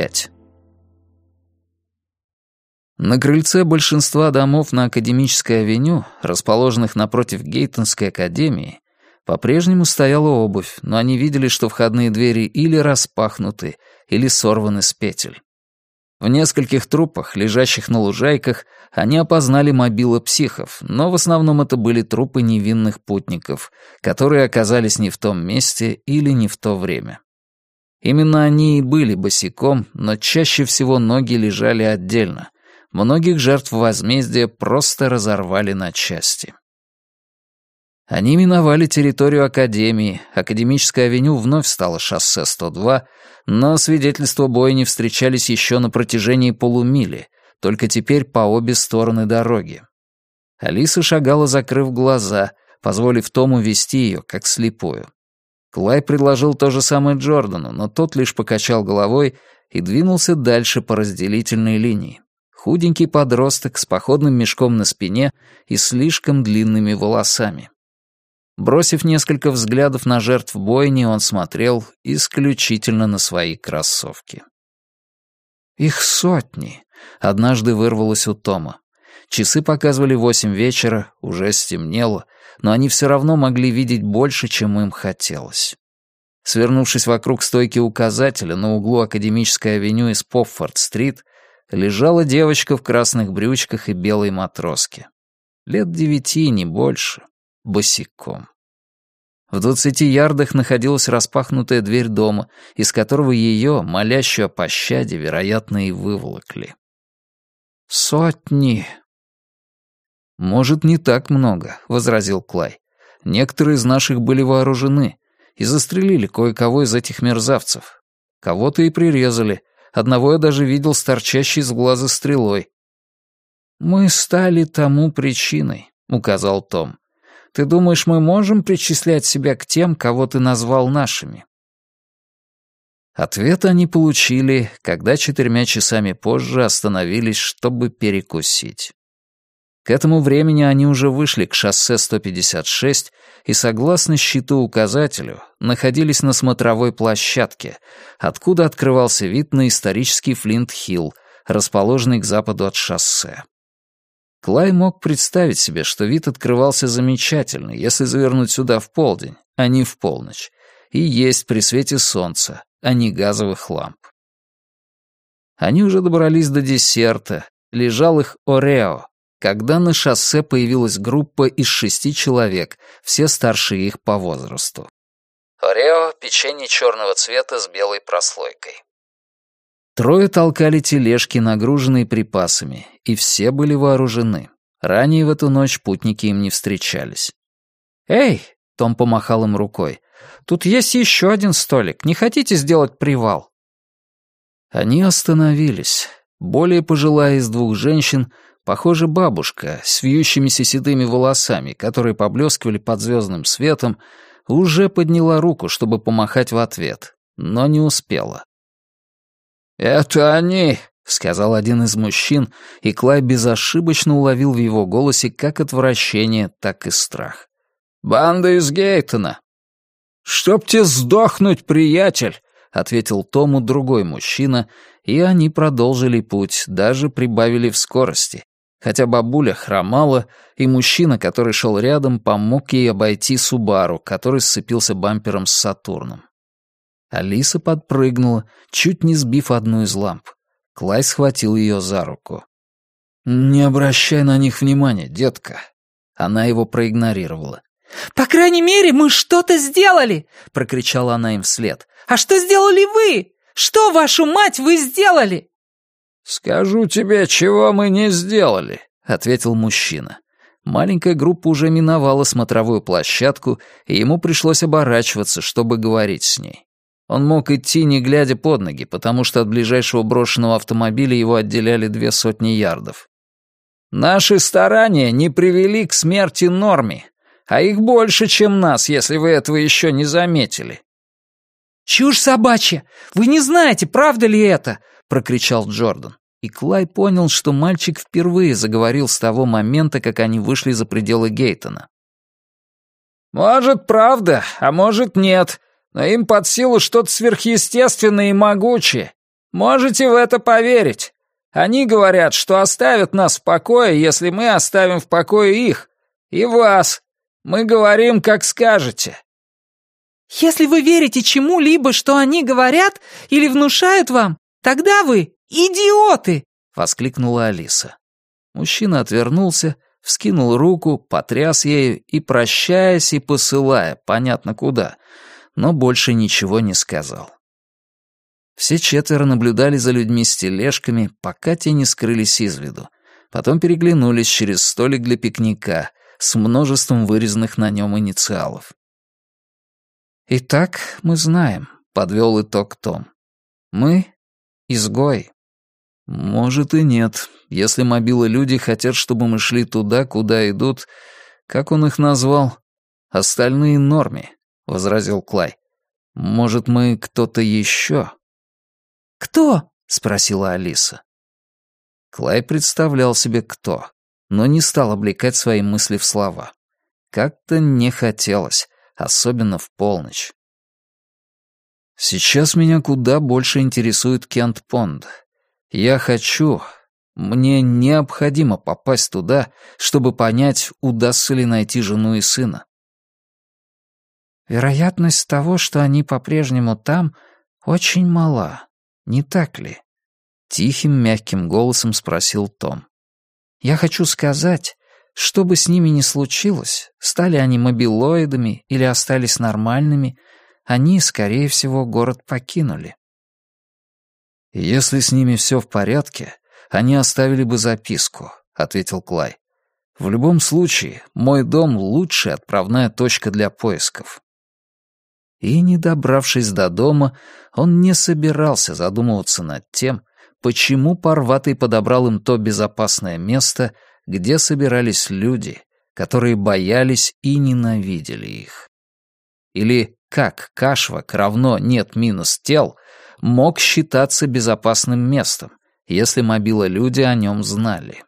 пять. На крыльце большинства домов на Академической авеню, расположенных напротив Гейтонской академии, по-прежнему стояла обувь, но они видели, что входные двери или распахнуты, или сорваны с петель. В нескольких трупах, лежащих на лужайках, они опознали мобилы психов, но в основном это были трупы невинных путников, которые оказались не в том месте или не в то время. Именно они и были босиком, но чаще всего ноги лежали отдельно. Многих жертв возмездия просто разорвали на части. Они миновали территорию Академии, Академическая авеню вновь стала шоссе 102, но свидетельства боя не встречались еще на протяжении полумили, только теперь по обе стороны дороги. Алиса шагала, закрыв глаза, позволив Тому вести ее, как слепую. Клай предложил то же самое Джордану, но тот лишь покачал головой и двинулся дальше по разделительной линии. Худенький подросток с походным мешком на спине и слишком длинными волосами. Бросив несколько взглядов на жертв бойни, он смотрел исключительно на свои кроссовки. «Их сотни!» — однажды вырвалось у Тома. Часы показывали восемь вечера, уже стемнело, но они все равно могли видеть больше, чем им хотелось. Свернувшись вокруг стойки указателя на углу Академической авеню и Споффорд-стрит, лежала девочка в красных брючках и белой матроске. Лет девяти, не больше босиком. В двадцати ярдах находилась распахнутая дверь дома, из которого ее, молящую о пощаде, вероятно, и выволокли. «Сотни!» «Может, не так много», — возразил Клай. «Некоторые из наших были вооружены и застрелили кое-кого из этих мерзавцев. Кого-то и прирезали. Одного я даже видел с торчащей из глаза стрелой». «Мы стали тому причиной», — указал Том. Ты думаешь, мы можем причислять себя к тем, кого ты назвал нашими?» Ответ они получили, когда четырьмя часами позже остановились, чтобы перекусить. К этому времени они уже вышли к шоссе 156 и, согласно щиту-указателю, находились на смотровой площадке, откуда открывался вид на исторический Флинт-Хилл, расположенный к западу от шоссе. Клай мог представить себе, что вид открывался замечательный, если завернуть сюда в полдень, а не в полночь, и есть при свете солнца, а не газовых ламп. Они уже добрались до десерта, лежал их Орео, когда на шоссе появилась группа из шести человек, все старше их по возрасту. Орео — печенье черного цвета с белой прослойкой. Трое толкали тележки, нагруженные припасами, и все были вооружены. Ранее в эту ночь путники им не встречались. «Эй!» — Том помахал им рукой. «Тут есть еще один столик. Не хотите сделать привал?» Они остановились. Более пожилая из двух женщин, похоже, бабушка, с вьющимися седыми волосами, которые поблескивали под звездным светом, уже подняла руку, чтобы помахать в ответ, но не успела. «Это они», — сказал один из мужчин, и Клай безошибочно уловил в его голосе как отвращение, так и страх. «Банда из Гейтона». «Чтоб тебе сдохнуть, приятель», — ответил Тому другой мужчина, и они продолжили путь, даже прибавили в скорости, хотя бабуля хромала, и мужчина, который шел рядом, помог ей обойти Субару, который сцепился бампером с Сатурном. Алиса подпрыгнула, чуть не сбив одну из ламп. Клай схватил ее за руку. «Не обращай на них внимания, детка». Она его проигнорировала. «По крайней мере, мы что-то сделали!» — прокричала она им вслед. «А что сделали вы? Что, вашу мать, вы сделали?» «Скажу тебе, чего мы не сделали», — ответил мужчина. Маленькая группа уже миновала смотровую площадку, и ему пришлось оборачиваться, чтобы говорить с ней. Он мог идти, не глядя под ноги, потому что от ближайшего брошенного автомобиля его отделяли две сотни ярдов. «Наши старания не привели к смерти Норми, а их больше, чем нас, если вы этого еще не заметили». «Чушь собачья! Вы не знаете, правда ли это?» — прокричал Джордан. И Клай понял, что мальчик впервые заговорил с того момента, как они вышли за пределы Гейтона. «Может, правда, а может, нет», но им под силу что-то сверхъестественное и могучее. Можете в это поверить. Они говорят, что оставят нас в покое, если мы оставим в покое их. И вас. Мы говорим, как скажете». «Если вы верите чему-либо, что они говорят или внушают вам, тогда вы идиоты!» — воскликнула Алиса. Мужчина отвернулся, вскинул руку, потряс ею и, прощаясь и посылая, понятно куда, но больше ничего не сказал. Все четверо наблюдали за людьми с тележками, пока те не скрылись из виду. Потом переглянулись через столик для пикника с множеством вырезанных на нем инициалов. «Итак, мы знаем», — подвел итог Том. «Мы — изгои». «Может и нет. Если мобилы люди хотят, чтобы мы шли туда, куда идут, как он их назвал? Остальные норме», — возразил Клай. «Может, мы кто-то еще?» «Кто?» — спросила Алиса. Клай представлял себе кто, но не стал облекать свои мысли в слова. Как-то не хотелось, особенно в полночь. Сейчас меня куда больше интересует Кент Понд. Я хочу, мне необходимо попасть туда, чтобы понять, удастся ли найти жену и сына. Вероятность того, что они по-прежнему там, очень мала, не так ли? Тихим, мягким голосом спросил Том. Я хочу сказать, что бы с ними ни случилось, стали они мобилоидами или остались нормальными, они, скорее всего, город покинули. «Если с ними все в порядке, они оставили бы записку», — ответил Клай. «В любом случае, мой дом — лучшая отправная точка для поисков». И, не добравшись до дома, он не собирался задумываться над тем, почему Парватый подобрал им то безопасное место, где собирались люди, которые боялись и ненавидели их. Или как Кашвак равно нет минус тел мог считаться безопасным местом, если мобила люди о нем знали.